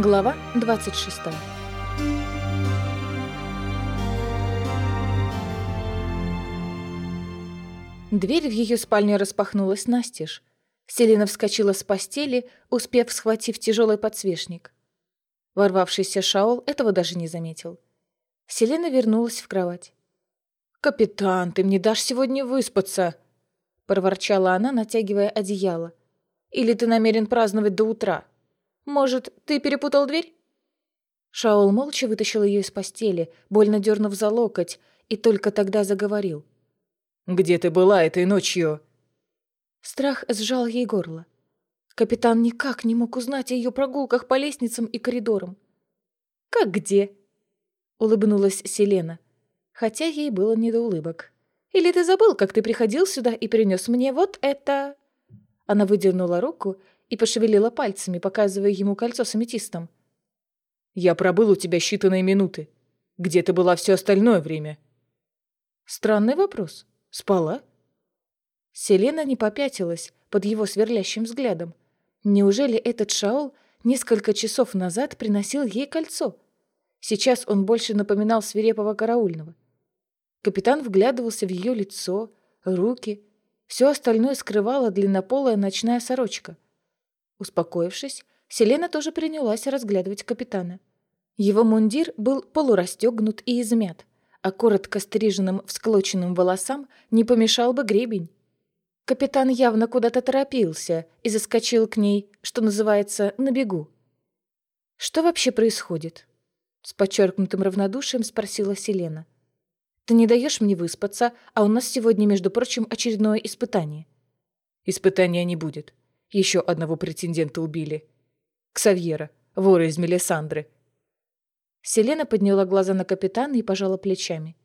Глава 26 Дверь в ее спальню распахнулась настежь. Селина вскочила с постели, успев схватив тяжелый подсвечник. Ворвавшийся Шаол этого даже не заметил. Селена вернулась в кровать. «Капитан, ты мне дашь сегодня выспаться!» — проворчала она, натягивая одеяло. «Или ты намерен праздновать до утра? Может, ты перепутал дверь?» Шаол молча вытащил ее из постели, больно дернув за локоть, и только тогда заговорил. «Где ты была этой ночью?» Страх сжал ей горло. Капитан никак не мог узнать о ее прогулках по лестницам и коридорам. «Как где?» — улыбнулась Селена, хотя ей было не до улыбок. «Или ты забыл, как ты приходил сюда и принес мне вот это?» Она выдернула руку и пошевелила пальцами, показывая ему кольцо с аметистом. «Я пробыл у тебя считанные минуты. Где ты была все остальное время?» Странный вопрос. Спала? Селена не попятилась под его сверлящим взглядом. Неужели этот Шаол несколько часов назад приносил ей кольцо? Сейчас он больше напоминал свирепого караульного. Капитан вглядывался в ее лицо, руки. Все остальное скрывала длиннополая ночная сорочка. Успокоившись, Селена тоже принялась разглядывать капитана. Его мундир был полурастегнут и измят, а коротко стриженным всклоченным волосам не помешал бы гребень. Капитан явно куда-то торопился и заскочил к ней, что называется, на бегу. «Что вообще происходит?» С подчеркнутым равнодушием спросила Селена. «Ты не даешь мне выспаться, а у нас сегодня, между прочим, очередное испытание». «Испытания не будет. Еще одного претендента убили. Ксавьера, вора из Мелисандры. Селена подняла глаза на капитана и пожала плечами.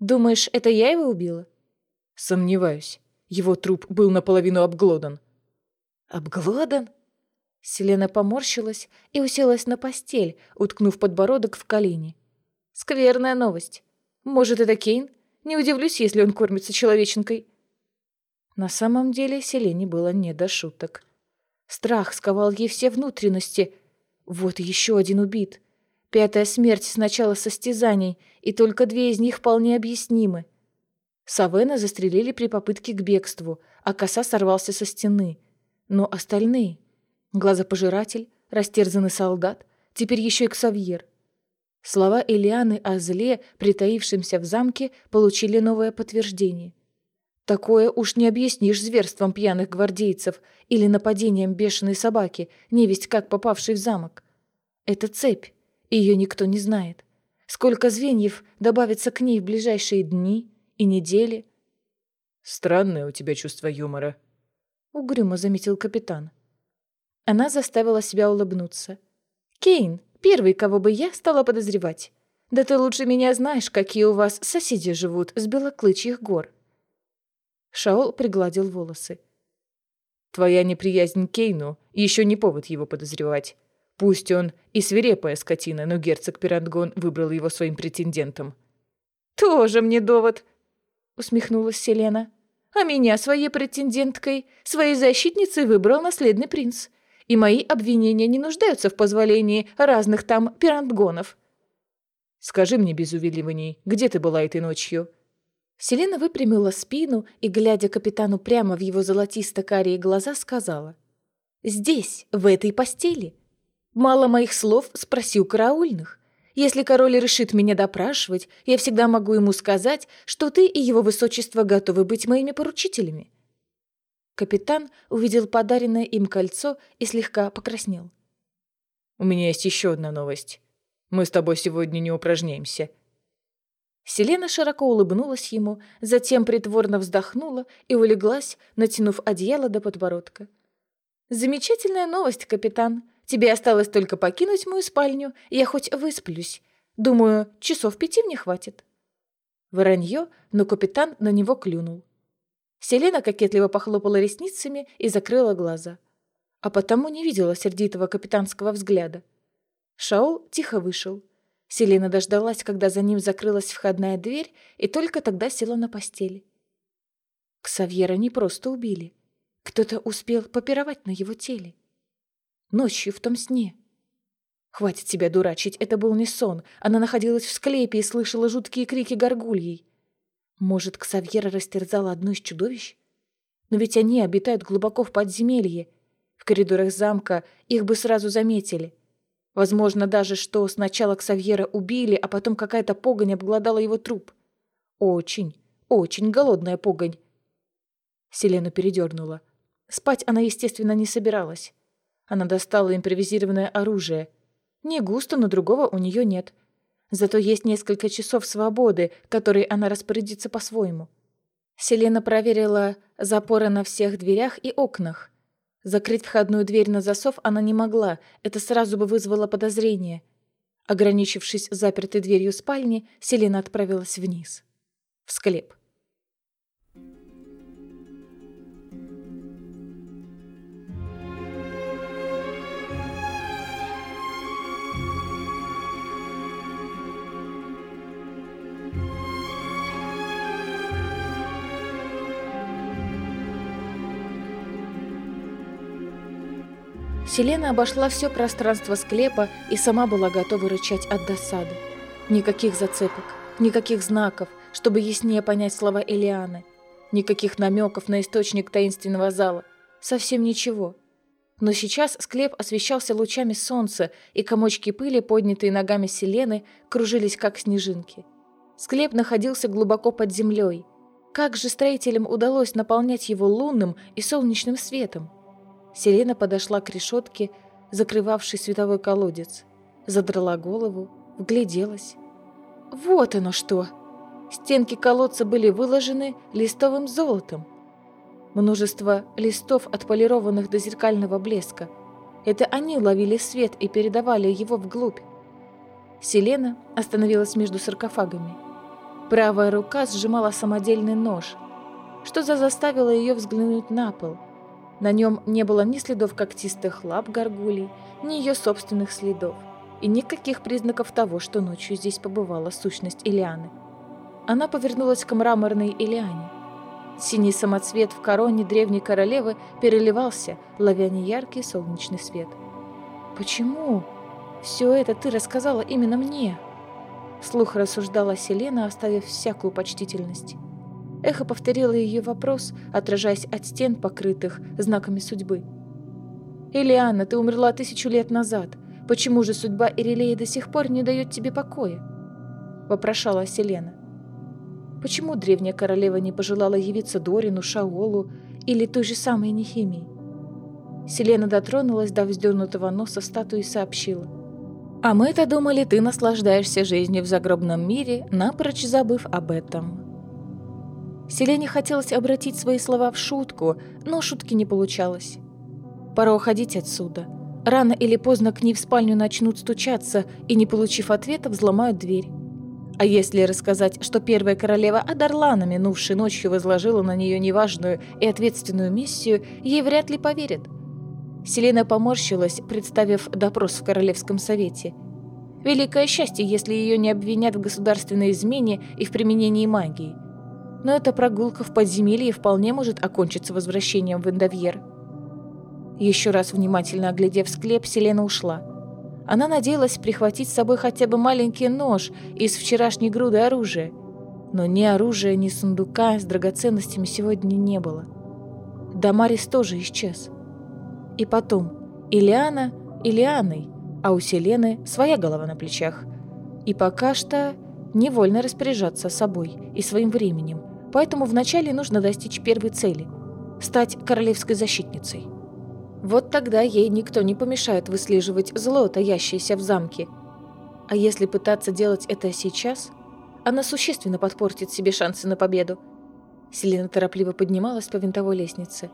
«Думаешь, это я его убила?» «Сомневаюсь. Его труп был наполовину обглодан». «Обглодан?» Селена поморщилась и уселась на постель, уткнув подбородок в колени. «Скверная новость. Может, это Кейн? Не удивлюсь, если он кормится человеченкой». На самом деле Селене было не до шуток. Страх сковал ей все внутренности. Вот еще один убит. Пятая смерть с начала состязаний, и только две из них вполне объяснимы. Савена застрелили при попытке к бегству, а коса сорвался со стены. Но остальные — глазопожиратель, растерзанный солдат, теперь еще и Ксавьер. Слова Элианы о зле, притаившемся в замке, получили новое подтверждение. Такое уж не объяснишь зверством пьяных гвардейцев или нападением бешеной собаки, невесть как попавшей в замок. Это цепь, ее никто не знает. Сколько звеньев добавится к ней в ближайшие дни и недели? Странное у тебя чувство юмора. Угрюмо заметил капитан. Она заставила себя улыбнуться. Кейн, первый, кого бы я стала подозревать. Да ты лучше меня знаешь, какие у вас соседи живут с белоклычьих гор. Шаол пригладил волосы. Твоя неприязнь Кейну еще не повод его подозревать. Пусть он и свирепая скотина, но герцог Пирангон выбрал его своим претендентом. «Тоже мне довод», — усмехнулась Селена. «А меня своей претенденткой, своей защитницей выбрал наследный принц. И мои обвинения не нуждаются в позволении разных там пирангонов». «Скажи мне без увиливаний, где ты была этой ночью?» Селена выпрямила спину и, глядя капитану прямо в его золотисто-карие глаза, сказала. «Здесь, в этой постели. Мало моих слов спросил караульных. Если король решит меня допрашивать, я всегда могу ему сказать, что ты и его высочество готовы быть моими поручителями». Капитан увидел подаренное им кольцо и слегка покраснел. «У меня есть еще одна новость. Мы с тобой сегодня не упражняемся». Селена широко улыбнулась ему, затем притворно вздохнула и улеглась, натянув одеяло до подбородка. «Замечательная новость, капитан. Тебе осталось только покинуть мою спальню, я хоть высплюсь. Думаю, часов пяти мне хватит». Воронье, но капитан на него клюнул. Селена кокетливо похлопала ресницами и закрыла глаза. А потому не видела сердитого капитанского взгляда. Шаул тихо вышел. Селена дождалась, когда за ним закрылась входная дверь, и только тогда села на постели. Ксавьера не просто убили. Кто-то успел попировать на его теле ночью в том сне. Хватит себя дурачить, это был не сон. Она находилась в склепе и слышала жуткие крики горгульей. Может, Ксавьера растерзала одно из чудовищ? Но ведь они обитают глубоко в подземелье. В коридорах замка их бы сразу заметили. Возможно даже, что сначала Ксавьера убили, а потом какая-то погонь обглодала его труп. Очень, очень голодная погонь. Селену передернула. Спать она, естественно, не собиралась. Она достала импровизированное оружие. Не густо, но другого у нее нет. Зато есть несколько часов свободы, которые она распорядится по-своему. Селена проверила запоры на всех дверях и окнах. Закрыть входную дверь на засов она не могла, это сразу бы вызвало подозрение. Ограничившись запертой дверью спальни, Селена отправилась вниз. В склеп. Селена обошла все пространство склепа и сама была готова рычать от досады. Никаких зацепок, никаких знаков, чтобы яснее понять слова Элианы. Никаких намеков на источник таинственного зала. Совсем ничего. Но сейчас склеп освещался лучами солнца, и комочки пыли, поднятые ногами Селены, кружились как снежинки. Склеп находился глубоко под землей. Как же строителям удалось наполнять его лунным и солнечным светом? Селена подошла к решетке, закрывавшей световой колодец. Задрала голову, вгляделась. Вот оно что! Стенки колодца были выложены листовым золотом. Множество листов, отполированных до зеркального блеска. Это они ловили свет и передавали его вглубь. Селена остановилась между саркофагами. Правая рука сжимала самодельный нож, что за заставило ее взглянуть на пол – на нем не было ни следов когтистых лап горгулей, ни ее собственных следов, и никаких признаков того, что ночью здесь побывала сущность Илианы. Она повернулась к мраморной Илиане. Синий самоцвет в короне древней королевы переливался, ловя неяркий солнечный свет. «Почему? Все это ты рассказала именно мне?» Слух рассуждала Селена, оставив всякую почтительность. Эхо повторило ее вопрос, отражаясь от стен, покрытых знаками судьбы. «Элианна, ты умерла тысячу лет назад. Почему же судьба Ирилеи до сих пор не дает тебе покоя?» – вопрошала Селена. Почему древняя королева не пожелала явиться Дорину, Шаолу или той же самой Нехимии? Селена дотронулась до вздернутого носа статуи и сообщила. «А мы-то думали, ты наслаждаешься жизнью в загробном мире, напрочь забыв об этом». Селене хотелось обратить свои слова в шутку, но шутки не получалось. Пора уходить отсюда. Рано или поздно к ней в спальню начнут стучаться и, не получив ответа, взломают дверь. А если рассказать, что первая королева Адарлана, минувшей ночью, возложила на нее неважную и ответственную миссию, ей вряд ли поверят. Селена поморщилась, представив допрос в Королевском совете. Великое счастье, если ее не обвинят в государственной измене и в применении магии – но эта прогулка в подземелье вполне может окончиться возвращением в Индовьер. Еще раз внимательно оглядев склеп, Селена ушла. Она надеялась прихватить с собой хотя бы маленький нож из вчерашней груды оружия. Но ни оружия, ни сундука с драгоценностями сегодня не было. Дамарис тоже исчез. И потом, Илиана Илианой, а у Селены своя голова на плечах. И пока что невольно распоряжаться собой и своим временем, поэтому вначале нужно достичь первой цели – стать королевской защитницей. Вот тогда ей никто не помешает выслеживать зло, таящееся в замке. А если пытаться делать это сейчас, она существенно подпортит себе шансы на победу. Селена торопливо поднималась по винтовой лестнице.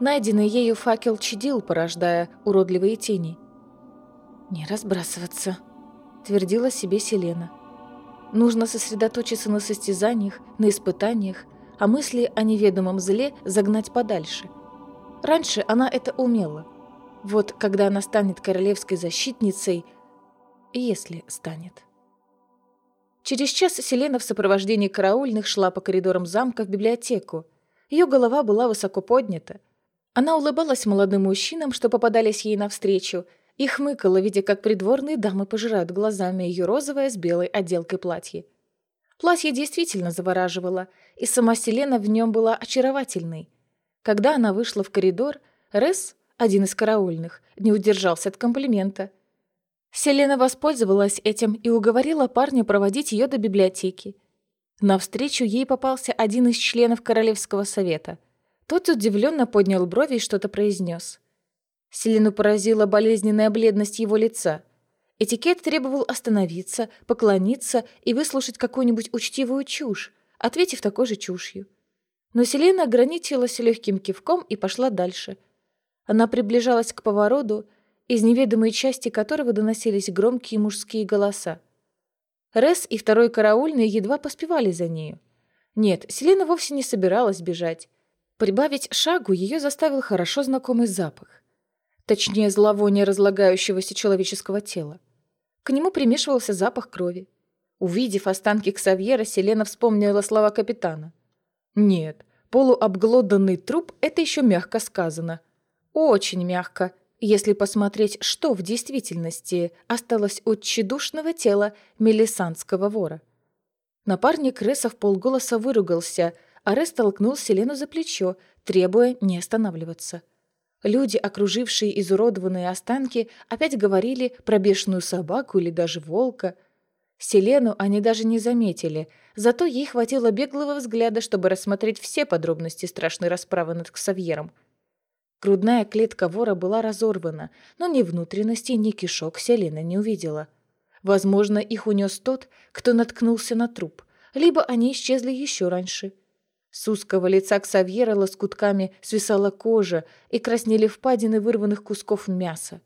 Найденный ею факел чадил, порождая уродливые тени. «Не разбрасываться», — твердила себе Селена. Нужно сосредоточиться на состязаниях, на испытаниях, а мысли о неведомом зле загнать подальше. Раньше она это умела. Вот когда она станет королевской защитницей, если станет. Через час Селена в сопровождении караульных шла по коридорам замка в библиотеку. Ее голова была высоко поднята. Она улыбалась молодым мужчинам, что попадались ей навстречу, и хмыкала, видя, как придворные дамы пожирают глазами ее розовое с белой отделкой платье. Платье действительно завораживало, и сама Селена в нем была очаровательной. Когда она вышла в коридор, Рес, один из караульных, не удержался от комплимента. Селена воспользовалась этим и уговорила парня проводить ее до библиотеки. Навстречу ей попался один из членов Королевского совета. Тот удивленно поднял брови и что-то произнес. Селену поразила болезненная бледность его лица. Этикет требовал остановиться, поклониться и выслушать какую-нибудь учтивую чушь, ответив такой же чушью. Но Селена ограничилась легким кивком и пошла дальше. Она приближалась к повороту, из неведомой части которого доносились громкие мужские голоса. Рес и второй караульный едва поспевали за нею. Нет, Селена вовсе не собиралась бежать. Прибавить шагу ее заставил хорошо знакомый запах точнее зловоние разлагающегося человеческого тела. К нему примешивался запах крови. Увидев останки Ксавьера, Селена вспомнила слова капитана. «Нет, полуобглоданный труп — это еще мягко сказано. Очень мягко, если посмотреть, что в действительности осталось от тщедушного тела мелисанского вора». Напарник Реса в полголоса выругался, а Рес толкнул Селену за плечо, требуя не останавливаться. — Люди, окружившие изуродованные останки, опять говорили про бешеную собаку или даже волка. Селену они даже не заметили, зато ей хватило беглого взгляда, чтобы рассмотреть все подробности страшной расправы над Ксавьером. Грудная клетка вора была разорвана, но ни внутренности, ни кишок Селена не увидела. Возможно, их унес тот, кто наткнулся на труп, либо они исчезли еще раньше – с узкого лица Ксавьера лоскутками свисала кожа и краснели впадины вырванных кусков мяса.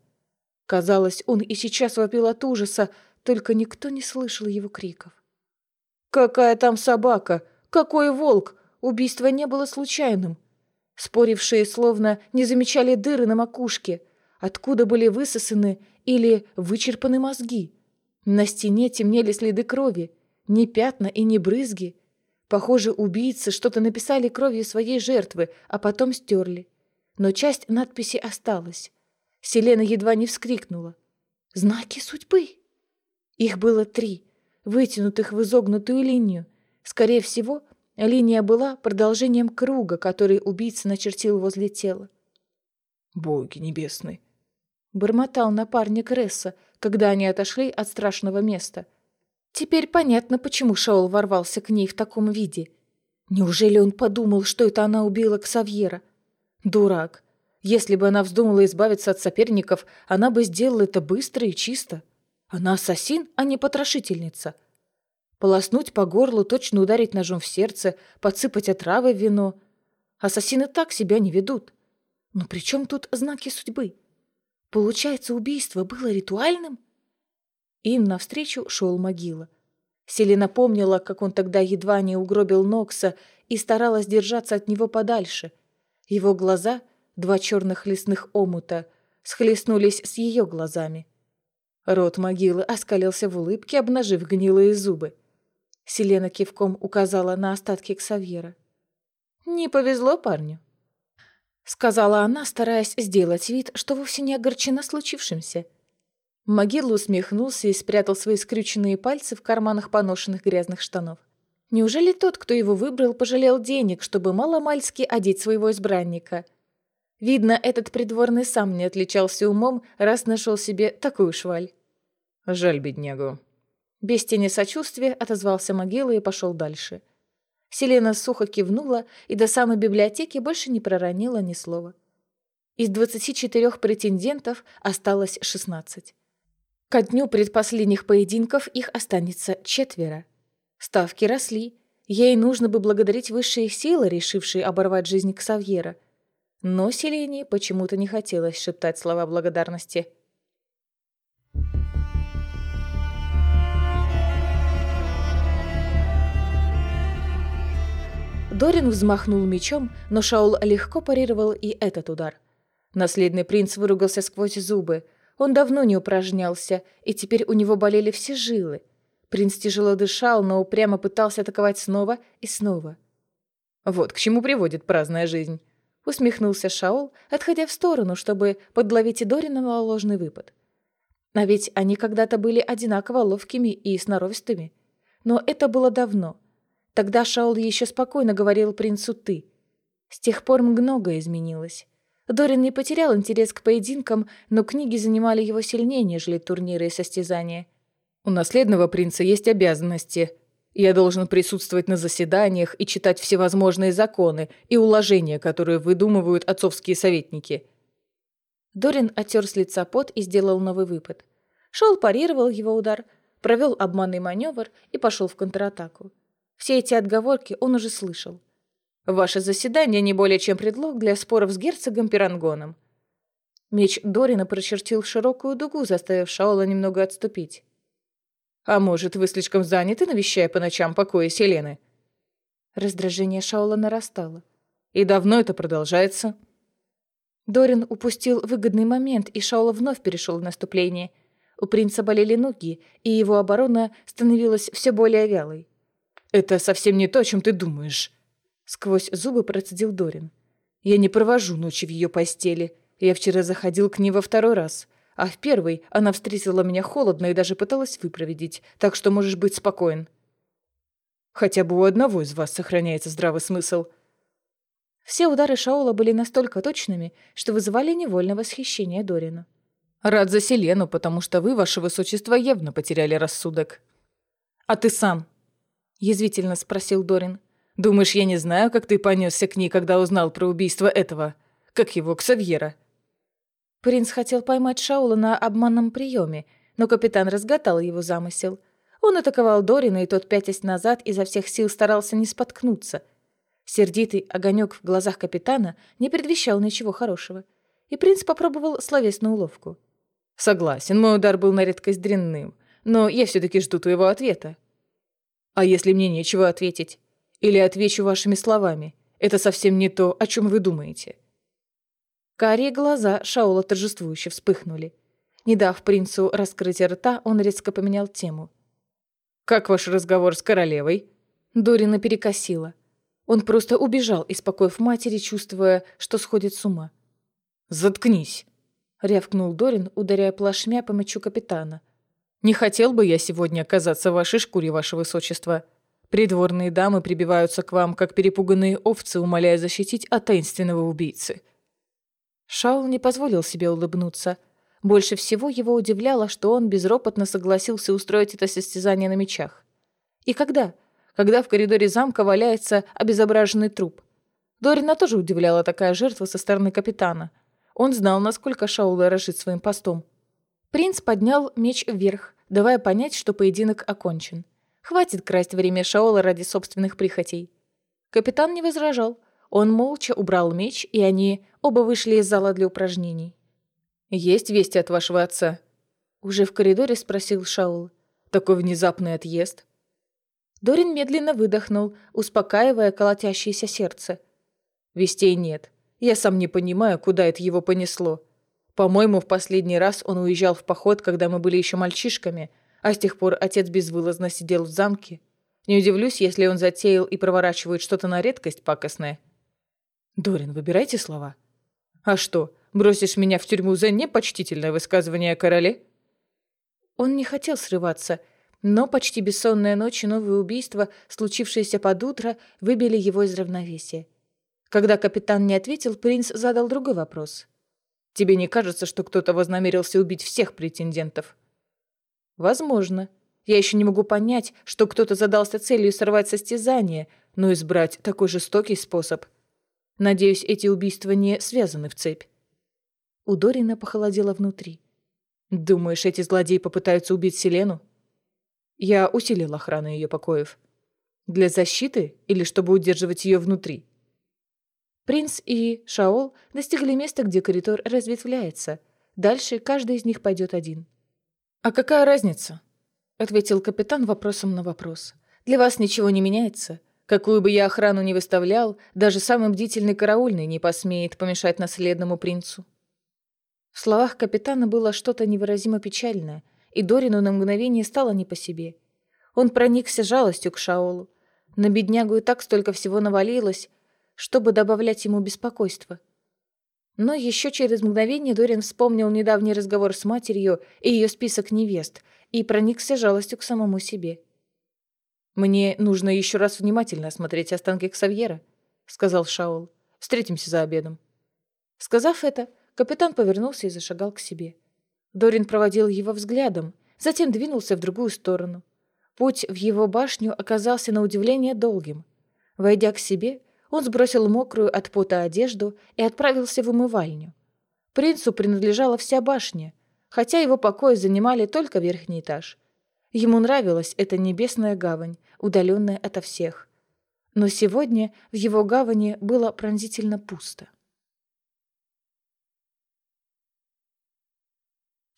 Казалось, он и сейчас вопил от ужаса, только никто не слышал его криков. «Какая там собака? Какой волк? Убийство не было случайным!» Спорившие словно не замечали дыры на макушке, откуда были высосаны или вычерпаны мозги. На стене темнели следы крови, не пятна и не брызги, Похоже, убийцы что-то написали кровью своей жертвы, а потом стерли. Но часть надписи осталась. Селена едва не вскрикнула. «Знаки судьбы!» Их было три, вытянутых в изогнутую линию. Скорее всего, линия была продолжением круга, который убийца начертил возле тела. «Боги небесные!» Бормотал напарник Ресса, когда они отошли от страшного места — Теперь понятно, почему Шаол ворвался к ней в таком виде. Неужели он подумал, что это она убила Ксавьера? Дурак. Если бы она вздумала избавиться от соперников, она бы сделала это быстро и чисто. Она ассасин, а не потрошительница. Полоснуть по горлу, точно ударить ножом в сердце, подсыпать отравы в вино. Ассасины так себя не ведут. Но при чем тут знаки судьбы? Получается, убийство было ритуальным? Им навстречу шел могила. Селена помнила, как он тогда едва не угробил Нокса и старалась держаться от него подальше. Его глаза, два черных лесных омута, схлестнулись с ее глазами. Рот могилы оскалился в улыбке, обнажив гнилые зубы. Селена кивком указала на остатки Ксавьера. «Не повезло парню», — сказала она, стараясь сделать вид, что вовсе не огорчена случившимся. Могила усмехнулся и спрятал свои скрюченные пальцы в карманах поношенных грязных штанов. Неужели тот, кто его выбрал, пожалел денег, чтобы маломальски одеть своего избранника? Видно, этот придворный сам не отличался умом, раз нашел себе такую шваль. Жаль беднягу. Без тени сочувствия отозвался могила и пошел дальше. Селена сухо кивнула и до самой библиотеки больше не проронила ни слова. Из двадцати четырех претендентов осталось шестнадцать. Ко дню предпоследних поединков их останется четверо. Ставки росли. Ей нужно бы благодарить высшие силы, решившие оборвать жизнь Ксавьера. Но Селении почему-то не хотелось шептать слова благодарности. Дорин взмахнул мечом, но Шаул легко парировал и этот удар. Наследный принц выругался сквозь зубы – он давно не упражнялся, и теперь у него болели все жилы. Принц тяжело дышал, но упрямо пытался атаковать снова и снова. «Вот к чему приводит праздная жизнь», — усмехнулся Шаол, отходя в сторону, чтобы подловить Идорина на ложный выпад. А ведь они когда-то были одинаково ловкими и сноровистыми. Но это было давно. Тогда Шаул еще спокойно говорил принцу «ты». С тех пор многое изменилось. Дорин не потерял интерес к поединкам, но книги занимали его сильнее, нежели турниры и состязания. «У наследного принца есть обязанности. Я должен присутствовать на заседаниях и читать всевозможные законы и уложения, которые выдумывают отцовские советники». Дорин оттер с лица пот и сделал новый выпад. Шел парировал его удар, провел обманный маневр и пошел в контратаку. Все эти отговорки он уже слышал. Ваше заседание не более чем предлог для споров с герцогом Пирангоном. Меч Дорина прочертил широкую дугу, заставив Шаола немного отступить. «А может, вы слишком заняты, навещая по ночам покои Селены?» Раздражение Шаола нарастало. «И давно это продолжается?» Дорин упустил выгодный момент, и Шаола вновь перешел в наступление. У принца болели ноги, и его оборона становилась все более вялой. «Это совсем не то, о чем ты думаешь», Сквозь зубы процедил Дорин. «Я не провожу ночи в ее постели. Я вчера заходил к ней во второй раз. А в первый она встретила меня холодно и даже пыталась выпроведить, так что можешь быть спокоен. Хотя бы у одного из вас сохраняется здравый смысл». Все удары Шаола были настолько точными, что вызывали невольное восхищение Дорина. «Рад за Селену, потому что вы, ваше высочество, явно потеряли рассудок». «А ты сам?» – язвительно спросил Дорин. Думаешь, я не знаю, как ты понесся к ней, когда узнал про убийство этого? Как его, Ксавьера?» Принц хотел поймать Шаула на обманном приеме, но капитан разгадал его замысел. Он атаковал Дорина, и тот, пятясь назад, изо всех сил старался не споткнуться. Сердитый огонек в глазах капитана не предвещал ничего хорошего, и принц попробовал словесную уловку. «Согласен, мой удар был на редкость дрянным, но я все-таки жду твоего ответа». «А если мне нечего ответить?» Или отвечу вашими словами. Это совсем не то, о чем вы думаете». Карие глаза Шаула торжествующе вспыхнули. Не дав принцу раскрыть рта, он резко поменял тему. «Как ваш разговор с королевой?» Дорина перекосила. Он просто убежал из покоев матери, чувствуя, что сходит с ума. «Заткнись!» — рявкнул Дорин, ударяя плашмя по мечу капитана. «Не хотел бы я сегодня оказаться в вашей шкуре, ваше высочество. Придворные дамы прибиваются к вам, как перепуганные овцы, умоляя защитить от таинственного убийцы». Шаул не позволил себе улыбнуться. Больше всего его удивляло, что он безропотно согласился устроить это состязание на мечах. И когда? Когда в коридоре замка валяется обезображенный труп. Дорина тоже удивляла такая жертва со стороны капитана. Он знал, насколько Шаул дорожит своим постом. Принц поднял меч вверх, давая понять, что поединок окончен. Хватит красть время Шаола ради собственных прихотей. Капитан не возражал. Он молча убрал меч, и они оба вышли из зала для упражнений. «Есть вести от вашего отца?» Уже в коридоре спросил Шаул. «Такой внезапный отъезд». Дорин медленно выдохнул, успокаивая колотящееся сердце. «Вестей нет. Я сам не понимаю, куда это его понесло. По-моему, в последний раз он уезжал в поход, когда мы были еще мальчишками, а с тех пор отец безвылазно сидел в замке. Не удивлюсь, если он затеял и проворачивает что-то на редкость пакостное. Дорин, выбирайте слова. А что, бросишь меня в тюрьму за непочтительное высказывание о короле? Он не хотел срываться, но почти бессонная ночь и новые убийства, случившиеся под утро, выбили его из равновесия. Когда капитан не ответил, принц задал другой вопрос. «Тебе не кажется, что кто-то вознамерился убить всех претендентов?» Возможно. Я еще не могу понять, что кто-то задался целью сорвать состязание, но избрать такой жестокий способ. Надеюсь, эти убийства не связаны в цепь. У Дорина похолодело внутри. Думаешь, эти злодеи попытаются убить Селену? Я усилил охрану ее покоев. Для защиты или чтобы удерживать ее внутри? Принц и Шаол достигли места, где коридор разветвляется. Дальше каждый из них пойдет один. «А какая разница?» — ответил капитан вопросом на вопрос. «Для вас ничего не меняется. Какую бы я охрану ни выставлял, даже самый бдительный караульный не посмеет помешать наследному принцу». В словах капитана было что-то невыразимо печальное, и Дорину на мгновение стало не по себе. Он проникся жалостью к Шаолу. На беднягу и так столько всего навалилось, чтобы добавлять ему беспокойство. Но еще через мгновение Дорин вспомнил недавний разговор с матерью и ее список невест и проникся жалостью к самому себе. «Мне нужно еще раз внимательно осмотреть останки Ксавьера», — сказал Шаул. «Встретимся за обедом». Сказав это, капитан повернулся и зашагал к себе. Дорин проводил его взглядом, затем двинулся в другую сторону. Путь в его башню оказался на удивление долгим. Войдя к себе, он сбросил мокрую от пота одежду и отправился в умывальню. Принцу принадлежала вся башня, хотя его покои занимали только верхний этаж. Ему нравилась эта небесная гавань, удаленная ото всех. Но сегодня в его гавани было пронзительно пусто.